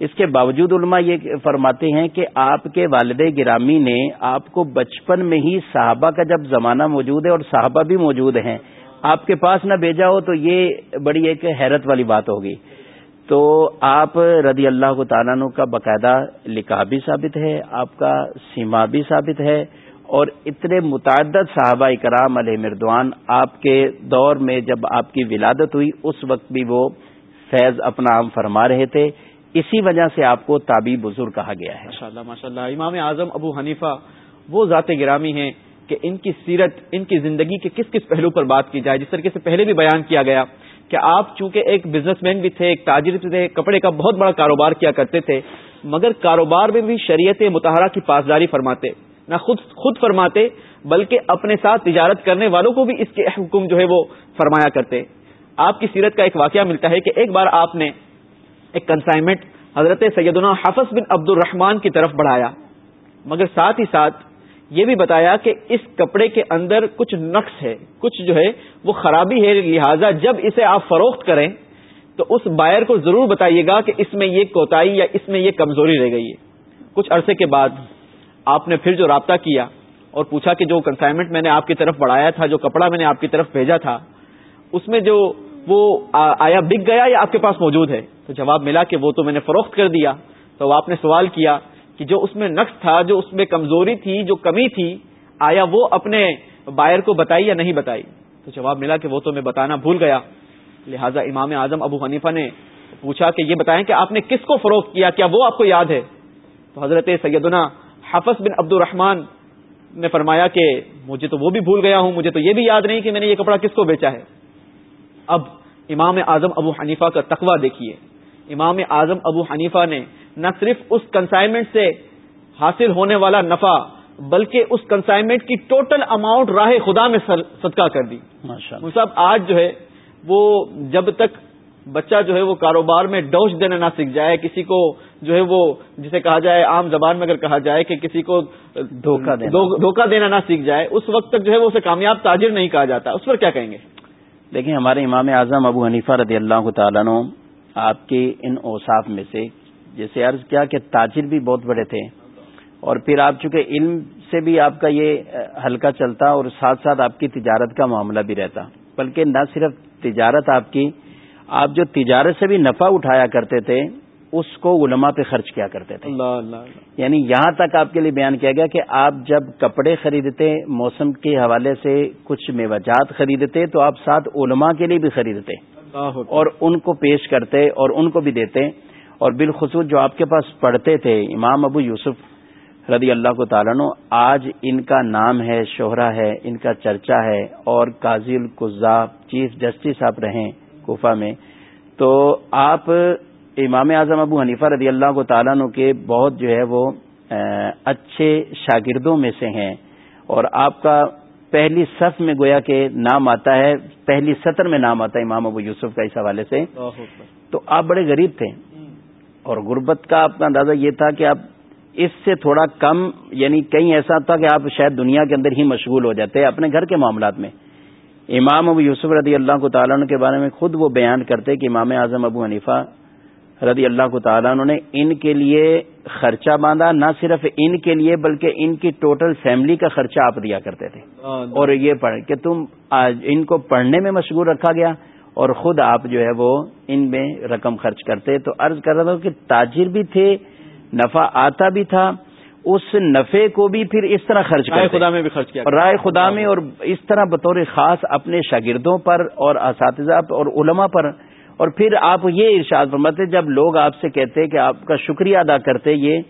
اس کے باوجود علماء یہ فرماتے ہیں کہ آپ کے والد گرامی نے آپ کو بچپن میں ہی صحابہ کا جب زمانہ موجود ہے اور صحابہ بھی موجود ہیں آپ کے پاس نہ بھیجا ہو تو یہ بڑی ایک حیرت والی بات ہوگی۔ تو آپ رضی اللہ تعالیٰ کا باقاعدہ لکھا بھی ثابت ہے آپ کا سیما بھی ثابت ہے اور اتنے متعدد صحابہ کرام علیہ مردوان آپ کے دور میں جب آپ کی ولادت ہوئی، اس وقت بھی وہ فیض اپنا عام فرما رہے تھے۔ اسی وجہ سے آپ کو تابی بزرگ کہا گیا ہے۔ ماشاء اللہ ماشاء اللہ امام اعظم ابو حنیفہ وہ ذات گرامی ہیں کہ ان کی سیرت، ان کی زندگی کے کس کس پہلو پر بات کی جائے۔ جس طریقے سے پہلے بھی بیان کیا گیا کہ آپ چونکہ ایک بزنس مین بھی تھے، ایک تاجر بھی تھے، کپڑے کا بہت بڑا کاروبار کیا کرتے تھے، مگر کاروبار میں بھی شریعت متحرہ کی پاسداری فرماتے۔ نہ خود خود فرماتے، بلکہ اپنے ساتھ تجارت کرنے والوں کو بھی اس کے حکم جو ہے وہ فرمایا کرتے۔ آپ کی سیرت کا ایک واقعہ ملتا ہے کہ ایک بار آپ نے ایک کنسائنمنٹ حضرت سیدنا حافظ بن عبد الرحمان کی طرف بڑھایا۔ مگر ساتھ ہی ساتھ یہ بھی بتایا کہ اس کپڑے کے اندر کچھ نقص ہے، کچھ جو ہے وہ خرابی ہے۔ لہذا جب اسے آپ فروخت کریں تو اس بائر کو ضرور بتائیے گا کہ اس میں یہ کوتاہی یا اس میں یہ کمزوری رہ گئی ہے۔ کچھ عرصے کے بعد آپ نے پھر جو رابطہ کیا اور پوچھا کہ جو کنسائنمنٹ میں نے آپ کی طرف بڑھایا تھا، جو کپڑا میں نے آپ کی طرف بھیجا تھا، اس میں جو وہ آیا بک گیا یا آپ کے پاس موجود ہے؟ تو جواب ملا کہ وہ تو میں نے فروخت کر دیا۔ تو آپ نے سوال کیا کہ جو اس میں نقص تھا، جو اس میں کمزوری تھی، جو کمی تھی، آیا وہ اپنے بائر کو بتائی یا نہیں بتائی؟ تو جواب ملا کہ وہ تو میں بتانا بھول گیا۔ لہٰذا امام اعظم ابو حنیفہ نے پوچھا کہ یہ بتائیں کہ آپ نے کس کو فروخت کیا؟ کیا وہ آپ کو یاد ہے؟ تو حضرت سیدنا حفظ بن عبد الرحمان نے فرمایا کہ مجھے تو وہ بھی بھول گیا ہوں مجھے تو یہ بھی یاد نہیں کہ میں نے یہ کپڑا کس کو بیچا ہے۔ اب امام اعظم ابو حنیفہ کا تقوی دیکھیے۔ امام اعظم ابو حنیفہ نے نہ صرف اس کنسائنمنٹ سے حاصل ہونے والا نفع بلکہ اس کنسائنمنٹ کی ٹوٹل اماؤنٹ راہ خدا میں صدقہ کر دی۔ صاحب آج جو ہے وہ جب تک بچہ جو ہے وہ کاروبار میں ڈوش دینا نہ سیکھ جائے کسی کو جو ہے وہ جسے کہا جائے عام زبان میں اگر کہا جائے کہ کسی کو دھوکہ دینا۔ نہ سیکھ جائے اس وقت تک جو ہے وہ اسے کامیاب تاجر نہیں کہا جاتا۔ اس پر کیا کہیں گے؟ دیکھیں ہمارے امام اعظم ابو حنیفہ رضی اللہ تعالیٰ آپ کے ان اوصاف میں سے جیسے عرض کیا کہ تاجر بھی بہت بڑے تھے۔ اور پھر آپ چونکہ علم سے بھی آپ کا یہ ہلکا چلتا اور ساتھ ساتھ آپ کی تجارت کا معاملہ بھی رہتا۔ بلکہ نہ صرف تجارت آپ کی آپ جو تجارت سے بھی نفع اٹھایا کرتے تھے اس کو علماء پہ خرچ کیا کرتے تھے۔ اللہ اللہ یعنی یہاں تک آپ کے لیے بیان کیا گیا کہ آپ جب کپڑے خریدتے موسم کے حوالے سے کچھ میوجات خریدتے تو آپ ساتھ علماء کے لیے بھی خریدتے۔ اور ان کو پیش کرتے اور ان کو بھی دیتے۔ اور بالخصوص جو آپ کے پاس پڑھتے تھے امام ابو یوسف رضی اللہ کو تعالیٰ آج ان کا نام ہے شہرا ہے ان کا چرچا ہے اور قاضی القزا چیف جسٹس آپ رہیں۔ کوفہ میں تو آپ امام اعظم ابو حنیفہ رضی اللہ کو تعالیٰ کے بہت جو ہے وہ اچھے شاگردوں میں سے ہیں۔ اور آپ کا پہلی صف میں گویا کہ نام آتا ہے پہلی سطر میں نام آتا ہے امام ابو یوسف کا اس حوالے سے۔ تو آپ بڑے غریب تھے۔ اور غربت کا آپ کا اندازہ یہ تھا کہ آپ اس سے تھوڑا کم یعنی کہیں ایسا تھا کہ آپ شاید دنیا کے اندر ہی مشغول ہو جاتے اپنے گھر کے معاملات میں۔ امام ابو یوسف رضی اللہ کو تعالیٰ کے بارے میں خود وہ بیان کرتے کہ امام اعظم ابو حنیفہ رضی اللہ کو تعالیٰ نے ان کے لیے خرچہ باندھا نہ صرف ان کے لیے بلکہ ان کی ٹوٹل فیملی کا خرچہ آپ دیا کرتے تھے۔ اور یہ پڑھ کہ تم ان کو پڑھنے میں مشغول رکھا گیا اور خود آپ جو ہے وہ ان میں رقم خرچ کرتے۔ تو عرض کر رہا تھا کہ تاجر بھی تھے نفع آتا بھی تھا اس نفے کو بھی پھر اس طرح خرچ رائے خدا میں بھی خرچ کیا رائے خدا میں اور اس طرح بطور خاص اپنے شاگردوں پر اور اساتذہ اور علماء پر۔ اور پھر آپ یہ ارشاد فرماتے جب لوگ آپ سے کہتے کہ آپ کا شکریہ ادا کرتے یہ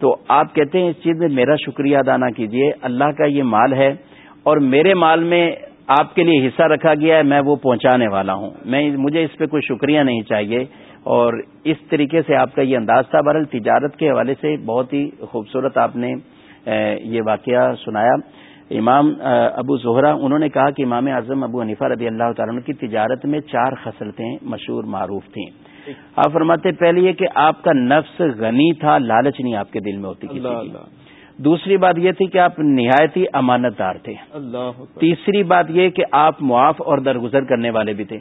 تو آپ کہتے ہیں اس چیز میں میرا شکریہ ادا نہ کیجیے اللہ کا یہ مال ہے۔ اور میرے مال میں آپ کے لیے حصہ رکھا گیا ہے میں وہ پہنچانے والا ہوں۔ میں مجھے اس پہ کوئی شکریہ نہیں چاہیے۔ اور اس طریقے سے آپ کا یہ انداز تھا۔ بہرحال تجارت کے حوالے سے بہت ہی خوبصورت آپ نے یہ واقعہ سنایا۔ امام ابو زہرا انہوں نے کہا کہ امام اعظم ابو حنیفہ رضی اللہ تعالیٰ کی تجارت میں چار خصلتیں مشہور معروف تھیں۔ آپ فرماتے پہلے یہ کہ آپ کا نفس غنی تھا لالچ نہیں آپ کے دل میں ہوتی اللہ اللہ۔ دوسری بات یہ تھی کہ آپ نہایتی امانت دار تھے۔ اللہ تیسری بات یہ کہ آپ معاف اور درگزر کرنے والے بھی تھے۔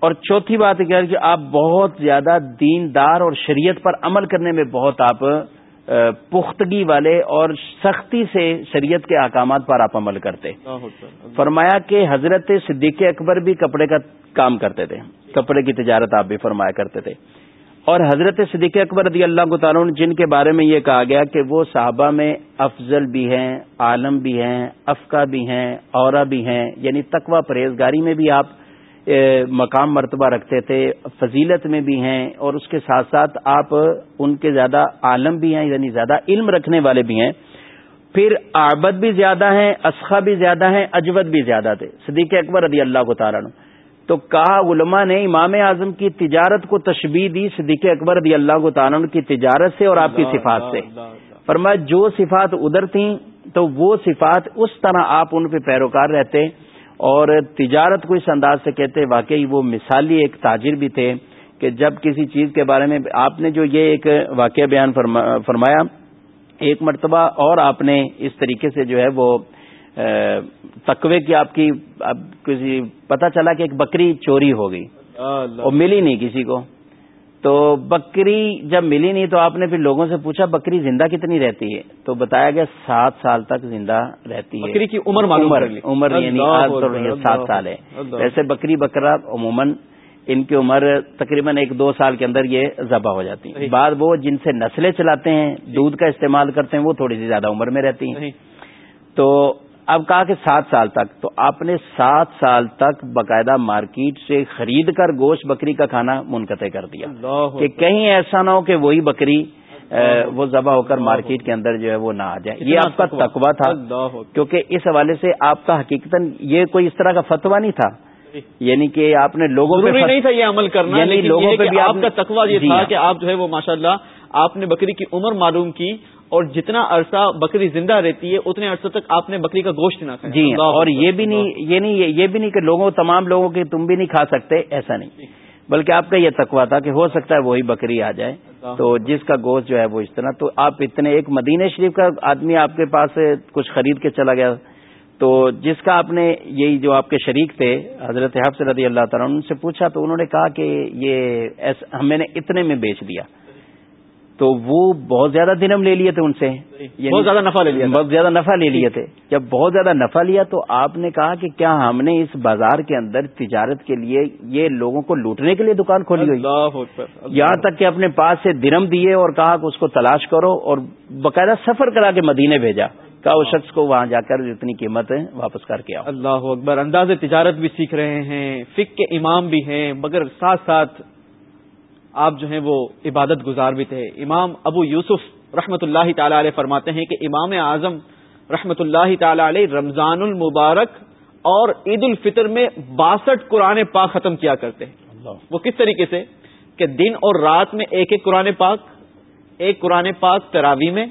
اور چوتھی بات یہ کہ آپ بہت زیادہ دیندار اور شریعت پر عمل کرنے میں بہت آپ پختگی والے اور سختی سے شریعت کے احکامات پر آپ عمل کرتے۔ فرمایا کہ حضرت صدیق اکبر بھی کپڑے کا کام کرتے تھے کپڑے کی تجارت آپ بھی فرمایا کرتے تھے۔ اور حضرت صدیق اکبر رضی اللہ کو تعالیٰ جن کے بارے میں یہ کہا گیا کہ وہ صحابہ میں افضل بھی ہیں عالم بھی ہیں افقا بھی ہیں اورا بھی ہیں یعنی تقوی پرہیزگاری میں بھی آپ مقام مرتبہ رکھتے تھے فضیلت میں بھی ہیں اور اس کے ساتھ ساتھ آپ ان کے زیادہ عالم بھی ہیں یعنی زیادہ علم رکھنے والے بھی ہیں۔ پھر آبد بھی زیادہ ہیں اسخا بھی زیادہ ہیں اجود بھی زیادہ تھے۔ صدیق اکبر رضی اللہ کو تعالیٰ تو کہا علماء نے امام اعظم کی تجارت کو تشبیح دی صدیق اکبر رضی اللہ کو تعالیٰ کی تجارت سے اور آپ کی صفات سے۔ فرمایا جو صفات ادھر تھیں تو وہ صفات اس طرح آپ ان پہ پیروکار رہتے۔ اور تجارت کو اس انداز سے کہتے واقعی وہ مثالی ایک تاجر بھی تھے کہ جب کسی چیز کے بارے میں آپ نے جو یہ ایک واقعہ بیان فرمایا ایک مرتبہ اور آپ نے اس طریقے سے جو ہے وہ تقوی کی آپ کی کسی پتہ چلا کہ ایک بکری چوری ہو گئی اور ملی نہیں کسی کو۔ تو بکری جب ملی نہیں تو آپ نے پھر لوگوں سے پوچھا بکری زندہ کتنی رہتی ہے؟ تو بتایا گیا سات سال تک زندہ رہتی ہے۔ بکری کی عمر عمر عمر یعنی سات سال ہے۔ ویسے بکری بکرا عموماً ان کی عمر تقریباً ایک دو سال کے اندر یہ ذبح ہو جاتی ہے بعد وہ جن سے نسلیں چلاتے ہیں دودھ کا استعمال کرتے ہیں وہ تھوڑی سی زیادہ عمر میں رہتی ہیں۔ تو اب کہا کہ سات سال تک تو آپ نے سات سال تک باقاعدہ مارکیٹ سے خرید کر گوشت بکری کا کھانا منقطع کر دیا۔ کہ کہیں ایسا نہ ہو کہ وہی بکری وہ ذبح ہو کر مارکیٹ کے اندر جو ہے وہ نہ آ جائے۔ یہ آپ کا تقوا تھا۔ کیونکہ اس حوالے سے آپ کا حقیقت یہ کوئی اس طرح کا فتوا نہیں تھا۔ یعنی کہ آپ نے لوگوں پہ نہیں تھا یہ عمل کرنا یعنی لوگوں پہ بھی آپ کا تقوا یہ جی تھا ہاں۔ کہ آپ جو ہے وہ ماشاءاللہ آپ نے بکری کی عمر معلوم کی اور جتنا عرصہ بکری زندہ رہتی ہے اتنے عرصے تک آپ نے بکری کا گوشت نہ جی اور یہ بھی نہیں یہ نہیں یہ بھی نہیں کہ لوگوں تمام لوگوں کے تم بھی نہیں کھا سکتے ایسا نہیں۔ بلکہ آپ کا یہ تقوا تھا کہ ہو سکتا ہے وہی بکری آ جائے۔ تو جس کا گوشت جو ہے وہ اس طرح تو آپ اتنے ایک مدینہ شریف کا آدمی آپ کے پاس کچھ خرید کے چلا گیا۔ تو جس کا آپ نے یہی جو آپ کے شریک تھے حضرت حفظ رضی اللہ تعالیٰ ان سے پوچھا تو انہوں نے کہا کہ یہ ہمیں نے اتنے میں بیچ دیا۔ تو وہ بہت زیادہ دنم لے لیے تھے ان سے۔ یعنی بہت زیادہ نفع لے لیا بہت زیادہ نفع لے لیے تھے۔ جب بہت زیادہ نفع لیا تو آپ نے کہا کہ کیا ہم نے اس بازار کے اندر تجارت کے لیے یہ لوگوں کو لوٹنے کے لیے دکان کھولی ہوئی۔ یہاں تک کہ اپنے پاس سے درم دیے اور کہا کہ اس کو تلاش کرو اور باقاعدہ سفر کرا کے مدینے بھیجا۔ کہا اس شخص کو وہاں جا کر جتنی قیمت ہے واپس کر کے آؤ۔ اللہ اکبر انداز تجارت بھی سیکھ رہے ہیں فک کے امام بھی ہیں مگر ساتھ ساتھ آپ جو ہیں وہ عبادت گزار بھی تھے۔ امام ابو یوسف رحمت اللہ تعالی علیہ فرماتے ہیں کہ امام اعظم رحمت اللہ تعالی علیہ رمضان المبارک اور عید الفطر میں باسٹھ قرآن پاک ختم کیا کرتے ہیں۔ وہ کس طریقے سے؟ کہ دن اور رات میں ایک ایک قرآن پاک ایک قرآن پاک تراوی میں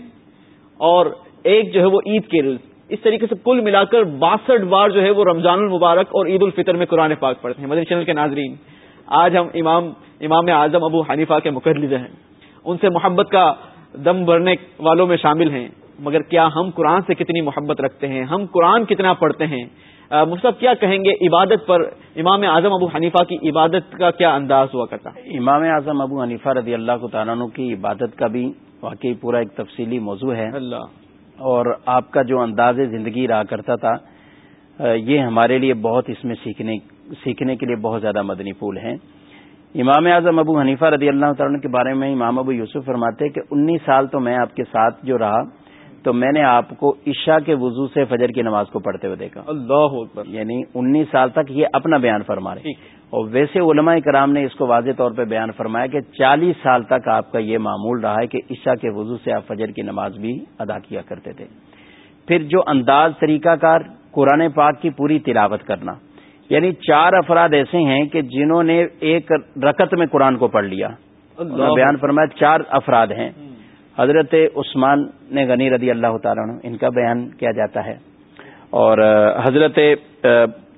اور ایک جو ہے وہ عید کے روز اس طریقے سے کل ملا کر باسٹھ بار جو ہے وہ رمضان المبارک اور عید الفطر میں قرآن پاک پڑھتے ہیں۔ مدنی چینل کے ناظرین آج ہم امام امام اعظم ابو حنیفہ کے مقرر ہیں۔ ان سے محبت کا دم بھرنے والوں میں شامل ہیں۔ مگر کیا ہم قرآن سے کتنی محبت رکھتے ہیں؟ ہم قرآن کتنا پڑھتے ہیں؟ مصحف کیا کہیں گے عبادت پر؟ امام اعظم ابو حنیفہ کی عبادت کا کیا انداز ہوا کرتا؟ امام اعظم ابو حنیفہ رضی اللہ کو تعالیٰ کی عبادت کا بھی واقعی پورا ایک تفصیلی موضوع ہے۔ اللہ۔ اور آپ کا جو انداز زندگی رہا کرتا تھا یہ ہمارے لیے بہت اس میں سیکھنے سیکھنے کے لیے بہت زیادہ مدنی پھول ہیں۔ امام اعظم ابو حنیفہ رضی اللہ تعالیٰ کے بارے میں امام ابو یوسف فرماتے کہ انیس سال تو میں آپ کے ساتھ جو رہا تو میں نے آپ کو عشاء کے وضو سے فجر کی نماز کو پڑھتے ہوئے دیکھا۔ اللہ یعنی انیس سال تک یہ اپنا بیان فرما رہے اور ویسے علماء کرام نے اس کو واضح طور پہ بیان فرمایا کہ چالیس سال تک آپ کا یہ معمول رہا ہے کہ عشاء کے وضو سے آپ فجر کی نماز بھی ادا کیا کرتے تھے۔ پھر جو انداز طریقہ کار قرآن پاک کی پوری تلاوت کرنا یعنی چار افراد ایسے ہیں کہ جنہوں نے ایک رکت میں قرآن کو پڑھ لیا۔ بیان فرمایا چار افراد ہیں۔ حضرت عثمان نے غنی رضی اللہ تعالیٰ ان کا بیان کیا جاتا ہے۔ اور حضرت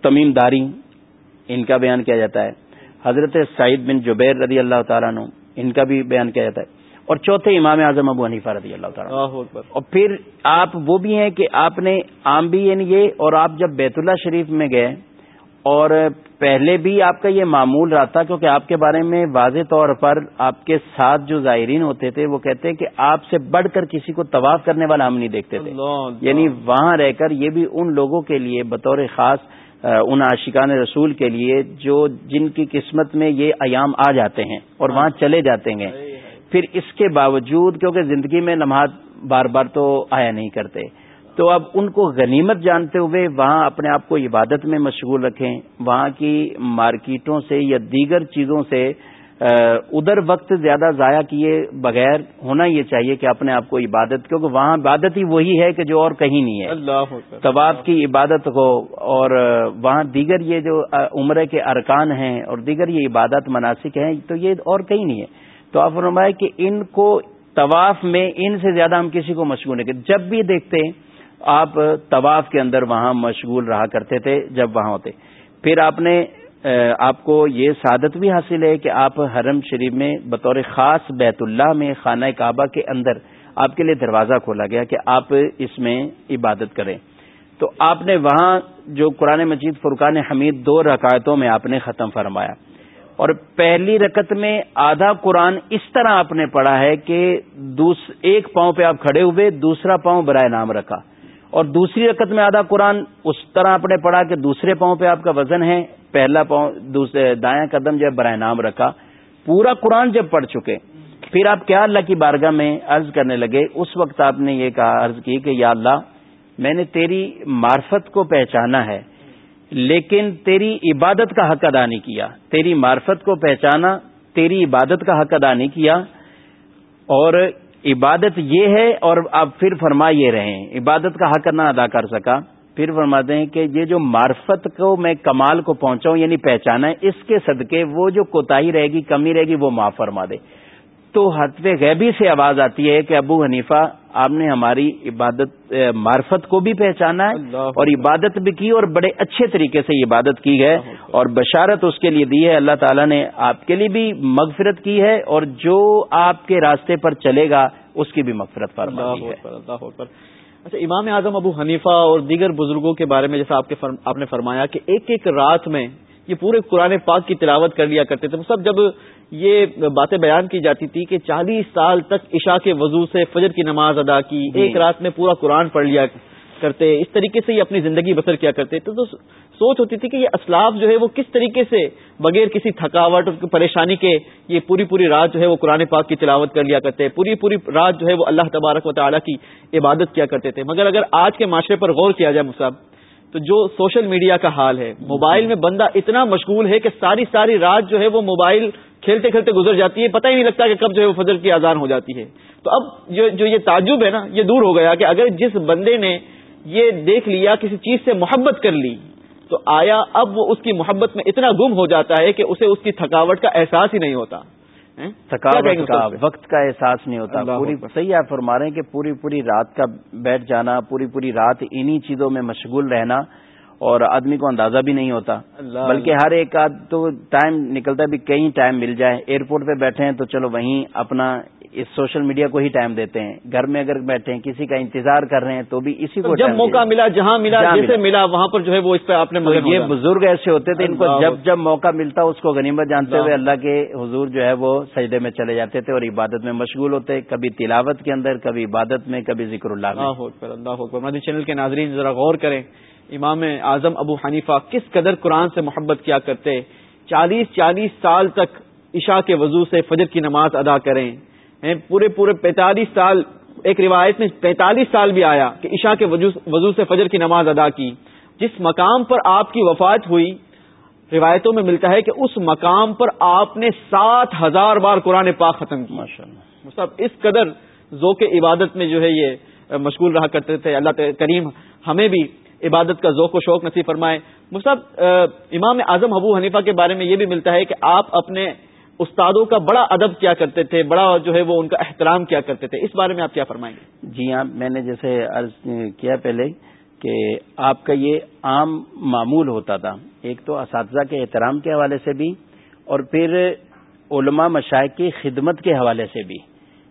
تمیم داری ان کا بیان کیا جاتا ہے۔ حضرت سعید بن جبیر رضی اللہ تعالیٰ عنہ ان کا بھی بیان کیا جاتا ہے۔ اور چوتھے امام اعظم ابو حنیفہ رضی اللہ تعالیٰ اور پھر آپ وہ بھی ہیں کہ آپ نے عام بھی یعنی یہ اور آپ جب بیت اللہ شریف میں گئے اور پہلے بھی آپ کا یہ معمول رہا تھا کیونکہ آپ کے بارے میں واضح طور پر آپ کے ساتھ جو زائرین ہوتے تھے وہ کہتے ہیں کہ آپ سے بڑھ کر کسی کو طواف کرنے والا ہم نہیں دیکھتے تھے۔ یعنی وہاں رہ کر یہ بھی ان لوگوں کے لیے بطور خاص ان عاشقان رسول کے لیے جو جن کی قسمت میں یہ ایام آ جاتے ہیں اور وہاں چلے جاتے ہیں۔ پھر اس کے باوجود کیونکہ زندگی میں نماز بار بار تو آیا نہیں کرتے تو اب ان کو غنیمت جانتے ہوئے وہاں اپنے آپ کو عبادت میں مشغول رکھیں وہاں کی مارکیٹوں سے یا دیگر چیزوں سے ادھر وقت زیادہ ضائع کیے بغیر ہونا یہ چاہیے کہ اپنے آپ کو عبادت کیونکہ وہاں عبادت ہی وہی ہے کہ جو اور کہیں نہیں ہے۔ اللہ طباب کی عبادت کو اور وہاں دیگر یہ جو عمرے کے ارکان ہیں اور دیگر یہ عبادت مناسب ہیں تو یہ اور کہیں نہیں ہے۔ تو آپ فرمائے کہ ان کو طواف میں ان سے زیادہ ہم کسی کو مشغول نہیں جب بھی دیکھتے ہیں آپ طواف کے اندر وہاں مشغول رہا کرتے تھے جب وہاں ہوتے۔ پھر آپ نے آپ کو یہ سعادت بھی حاصل ہے کہ آپ حرم شریف میں بطور خاص بیت اللہ میں خانہ کعبہ کے اندر آپ کے لیے دروازہ کھولا گیا کہ آپ اس میں عبادت کریں۔ تو آپ نے وہاں جو قرآن مجید فرقان حمید دو رکایتوں میں آپ نے ختم فرمایا۔ اور پہلی رکت میں آدھا قرآن اس طرح آپ نے پڑھا ہے کہ ایک پاؤں پہ آپ کھڑے ہوئے، دوسرا پاؤں برائے نام رکھا۔ اور دوسری رقط میں آدھا قرآن اس طرح آپ نے پڑھا کہ دوسرے پاؤں پہ آپ کا وزن ہے، پہلا پاؤں دوسرے دایاں قدم جب برائے نام رکھا۔ پورا قرآن جب پڑھ چکے، پھر آپ کیا اللہ کی بارگاہ میں عرض کرنے لگے؟ اس وقت آپ نے یہ کہا، عرض کی کہ یا اللہ، میں نے تیری معرفت کو پہچانا ہے، لیکن تیری عبادت کا حق ادا نہیں کیا۔ تیری معرفت کو پہچانا، تیری عبادت کا حق ادا نہیں کیا۔ اور عبادت یہ ہے اور آپ پھر فرما یہ رہے ہیں۔ عبادت کا حق نہ ادا کر سکا۔ پھر فرماتے ہیں کہ یہ جو معرفت کو میں کمال کو پہنچاؤں یعنی پہچانا ہے اس کے صدقے وہ جو کوتاہی رہے گی، کمی رہے گی، وہ معاف فرما دے۔ تو حتف غیبی سے آواز آتی ہے کہ ابو حنیفہ آپ نے ہماری عبادت معرفت کو بھی پہچانا ہے اور عبادت بھی کی اور بڑے اچھے طریقے سے عبادت کی ہے اور بشارت اس کے لیے دی ہے۔ اللہ تعالیٰ نے آپ کے لیے بھی مغفرت کی ہے اور جو آپ کے راستے پر چلے گا اس کی بھی مغفرت پر اچھا امام اعظم ابو حنیفہ اور دیگر بزرگوں کے بارے میں جیسا آپ نے فرمایا کہ ایک ایک رات میں یہ پورے قرآن پاک کی تلاوت کر لیا کرتے تھے۔ سب جب یہ باتیں بیان کی جاتی تھی کہ چالیس سال تک عشاء کے وضو سے فجر کی نماز ادا کی جی۔ ایک رات میں پورا قرآن پڑھ لیا کرتے اس طریقے سے یہ اپنی زندگی بسر کیا کرتے تو سوچ ہوتی تھی کہ یہ اسلاف جو ہے وہ کس طریقے سے بغیر کسی تھکاوٹ اور پریشانی کے یہ پوری پوری رات جو ہے وہ قرآن پاک کی تلاوت کر لیا کرتے پوری پوری رات جو ہے وہ اللہ تبارک و تعالیٰ کی عبادت کیا کرتے تھے مگر اگر آج کے معاشرے پر غور کیا جائے مصعب تو جو سوشل میڈیا کا حال ہے موبائل میں بندہ اتنا مشغول ہے کہ ساری ساری رات جو ہے وہ موبائل کھیلتے کھیلتے گزر جاتی ہے پتہ ہی نہیں لگتا کہ کب جو ہے وہ فجر کی آزان ہو جاتی ہے۔ تو اب جو یہ تعجب ہے نا یہ دور ہو گیا کہ اگر جس بندے نے یہ دیکھ لیا کسی چیز سے محبت کر لی تو آیا اب وہ اس کی محبت میں اتنا گم ہو جاتا ہے کہ اسے اس کی تھکاوٹ کا احساس ہی نہیں ہوتا۔ تھکاوٹ کا وقت کا احساس نہیں ہوتا۔ پوری صحیح آپ فرما رہے ہیں کہ پوری پوری رات کا بیٹھ جانا پوری پوری رات انہی چیزوں میں مشغول رہنا اور آدمی کو اندازہ بھی نہیں ہوتا۔ بلکہ ہر ایک آدھ تو ٹائم نکلتا ہے بھی کہیں ٹائم مل جائے۔ ایئرپورٹ پہ بیٹھے ہیں تو چلو وہیں اپنا اس سوشل میڈیا کو ہی ٹائم دیتے ہیں۔ گھر میں اگر بیٹھے ہیں کسی کا انتظار کر رہے ہیں تو بھی اسی کو جب موقع ملا جہاں ملا جیسے ملا۔ وہاں پر جو ہے وہ اس پہ آپ نے یہ بزرگ ایسے ہوتے تھے ان کو جب جب موقع ملتا اس کو غنیمت جانتے ہوئے اللہ کے حضور جو ہے وہ سجدے میں چلے جاتے تھے اور عبادت میں مشغول ہوتے کبھی تلاوت کے اندر کبھی عبادت میں کبھی ذکر اللہ اللہ چینل کے ناظرین ذرا غور کریں۔ امام اعظم ابو حنیفہ کس قدر قرآن سے محبت کیا کرتے؟ چالیس چالیس سال تک عشاء کے وضو سے فجر کی نماز ادا کریں۔ پورے پورے پینتالیس سال ایک روایت میں پینتالیس سال بھی آیا کہ عشاء کے وضو سے فجر کی نماز ادا کی۔ جس مقام پر آپ کی وفات ہوئی روایتوں میں ملتا ہے کہ اس مقام پر آپ نے سات ہزار بار قرآن پاک ختم کیا مطلب اس قدر ذوق عبادت میں جو ہے یہ مشغول رہا کرتے تھے۔ اللہ کریم ہمیں بھی عبادت کا ذوق و شوق نصیب فرمائے۔ مصحف امام اعظم ابو حنیفہ کے بارے میں یہ بھی ملتا ہے کہ آپ اپنے استادوں کا بڑا ادب کیا کرتے تھے، بڑا جو ہے وہ ان کا احترام کیا کرتے تھے۔ اس بارے میں آپ کیا فرمائیں گے؟ جی ہاں میں نے جیسے عرض کیا پہلے کہ آپ کا یہ عام معمول ہوتا تھا۔ ایک تو اساتذہ کے احترام کے حوالے سے بھی اور پھر علماء مشائق کی خدمت کے حوالے سے بھی۔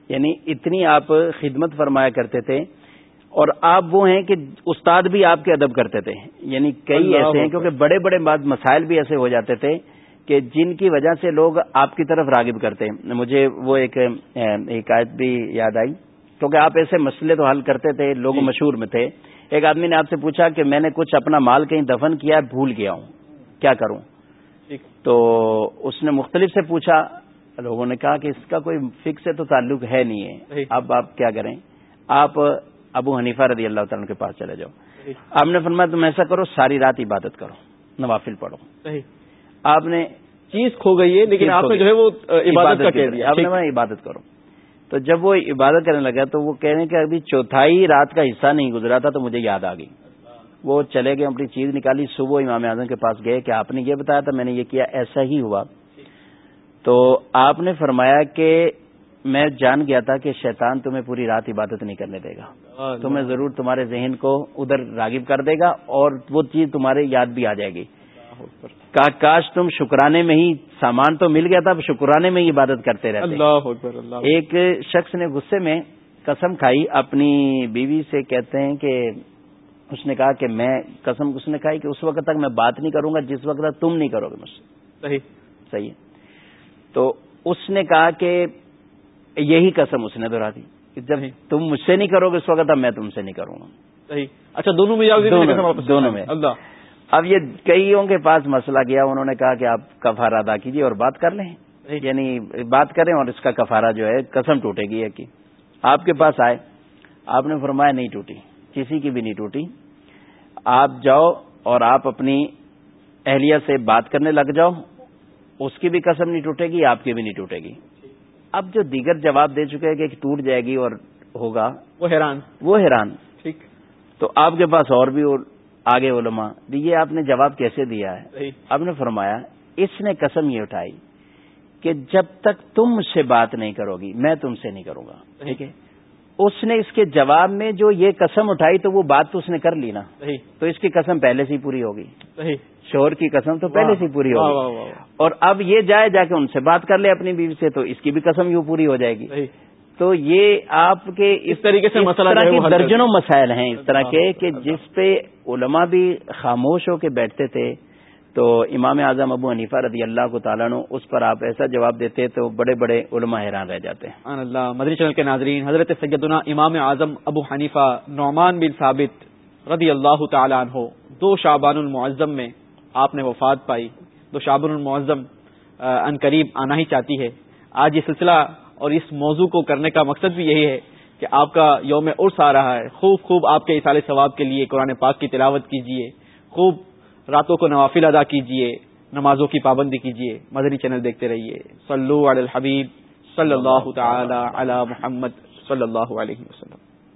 یعنی اتنی آپ خدمت فرمایا کرتے تھے اور آپ وہ ہیں کہ استاد بھی آپ کے ادب کرتے تھے یعنی کئی ایسے ہیں کیونکہ بڑے بڑے بعد مسائل بھی ایسے ہو جاتے تھے کہ جن کی وجہ سے لوگ آپ کی طرف راغب کرتے۔ ہیں مجھے وہ ایک حکایت بھی یاد آئی۔ کیونکہ آپ ایسے مسئلے تو حل کرتے تھے لوگ جی۔ مشہور میں تھے۔ ایک آدمی نے آپ سے پوچھا کہ میں نے کچھ اپنا مال کہیں دفن کیا بھول گیا ہوں کیا کروں؟ تو اس نے مختلف سے پوچھا لوگوں نے کہا کہ اس کا کوئی فکس ہے تو تعلق ہے نہیں ہے۔ اب آپ کیا کریں؟ آپ ابو حنیفہ رضی اللہ تعالیٰ کے پاس چلے جاؤ۔ آپ نے فرمایا تم ایسا کرو ساری رات عبادت کرو نوافل پڑھو۔ آپ نے چیز کھو گئی ہے لیکن آپ نے جو ہے وہ عبادت کا کہہ دیا۔ آپ نے عبادت کرو۔ تو جب وہ عبادت کرنے لگا تو وہ کہنے کہ ابھی چوتھائی رات کا حصہ نہیں گزرا تھا تو مجھے یاد آ گئی۔ وہ چلے گئے اپنی چیز نکالی۔ صبح امام اعظم کے پاس گئے کہ آپ نے یہ بتایا تھا میں نے یہ کیا ایسا ہی ہوا۔ تو آپ نے فرمایا کہ میں جان گیا تھا کہ شیطان تمہیں پوری رات عبادت نہیں کرنے دے گا۔ تمہیں ضرور تمہارے ذہن کو ادھر راغب کر دے گا اور وہ چیز تمہارے یاد بھی آ جائے گی. کاش تم شکرانے میں ہی سامان تو مل گیا تھا اب شکرانے میں ہی عبادت کرتے رہتے. اللہ اللہ ایک شخص نے غصے میں قسم کھائی اپنی بیوی سے کہتے ہیں کہ اس نے کہا کہ میں قسم اس نے کہا کہ اس وقت تک میں بات نہیں کروں گا جس وقت تک تم نہیں کرو گے مجھ سے. صحیح. صحیح تو اس نے کہا کہ یہی قسم اس نے دہرا دی. جب تم مجھ سے نہیں کرو گے اس وقت تک میں تم سے نہیں کروں گا۔ اچھا دونوں میں دونوں میں۔ اللہ۔ اب یہ کئیوں کے پاس مسئلہ گیا انہوں نے کہا کہ آپ کفارہ ادا کیجیے اور بات کر لیں۔ یعنی بات کریں اور اس کا کفارہ جو ہے قسم ٹوٹے گی کہ آپ کے پاس آئے آپ نے فرمایا نہیں ٹوٹی کسی کی بھی نہیں ٹوٹی۔ آپ جاؤ اور آپ اپنی اہلیہ سے بات کرنے لگ جاؤ اس کی بھی قسم نہیں ٹوٹے گی آپ کی بھی نہیں ٹوٹے گی۔ اب جو دیگر جواب دے چکے کہ ٹوٹ جائے گی اور ہوگا وہ حیران۔ وہ حیران۔ ٹھیک۔ تو آپ کے پاس اور بھی آگے علماء یہ آپ نے جواب کیسے دیا ہے؟ آپ نے فرمایا اس نے قسم یہ اٹھائی کہ جب تک تم مجھ سے بات نہیں کرو گی میں تم سے نہیں کروں گا۔ ٹھیک ہے؟ اس نے اس کے جواب میں جو یہ قسم اٹھائی تو وہ بات تو اس نے کر لی نا۔ تو اس کی قسم پہلے سے ہی پوری ہوگی۔ شور کی قسم تو پہلے سے ہی پوری ہوگی۔ اور اب یہ جائے جا کے ان سے بات کر لے اپنی بیوی سے تو اس کی بھی قسم یوں پوری ہو جائے گی۔ تو یہ آپ کے اس طریقے سے مسئلہ درجنوں مسائل ہیں۔ اس طرح کے کہ جس پہ علماء بھی خاموش ہو کے بیٹھتے تھے تو امام اعظم ابو حنیفہ رضی اللہ کو تعالیٰ اس پر آپ ایسا جواب دیتے تو بڑے بڑے علماء حیران رہ جاتے ہیں۔ اللہ مدری چینل کے ناظرین، حضرت سیدنا امام اعظم ابو حنیفہ نعمان بن ثابت رضی اللہ تعالیٰ عنہ، دو شعبان المعظم میں آپ نے وفات پائی۔ دو شعبان المعظم ان قریب آنا ہی چاہتی ہے۔ آج یہ سلسلہ اور اس موضوع کو کرنے کا مقصد بھی یہی ہے کہ آپ کا یوم عرس آ رہا ہے۔ خوب خوب آپ کے اصال ثواب کے لیے قرآن پاک کی تلاوت کیجیے خوب راتوں کو نوافل ادا کیجیے نمازوں کی پابندی کیجیے مدنی چینل دیکھتے رہیے۔ صلو علی الحبیب صلی اللہ تعالی علی محمد صلی اللہ علیہ وسلم۔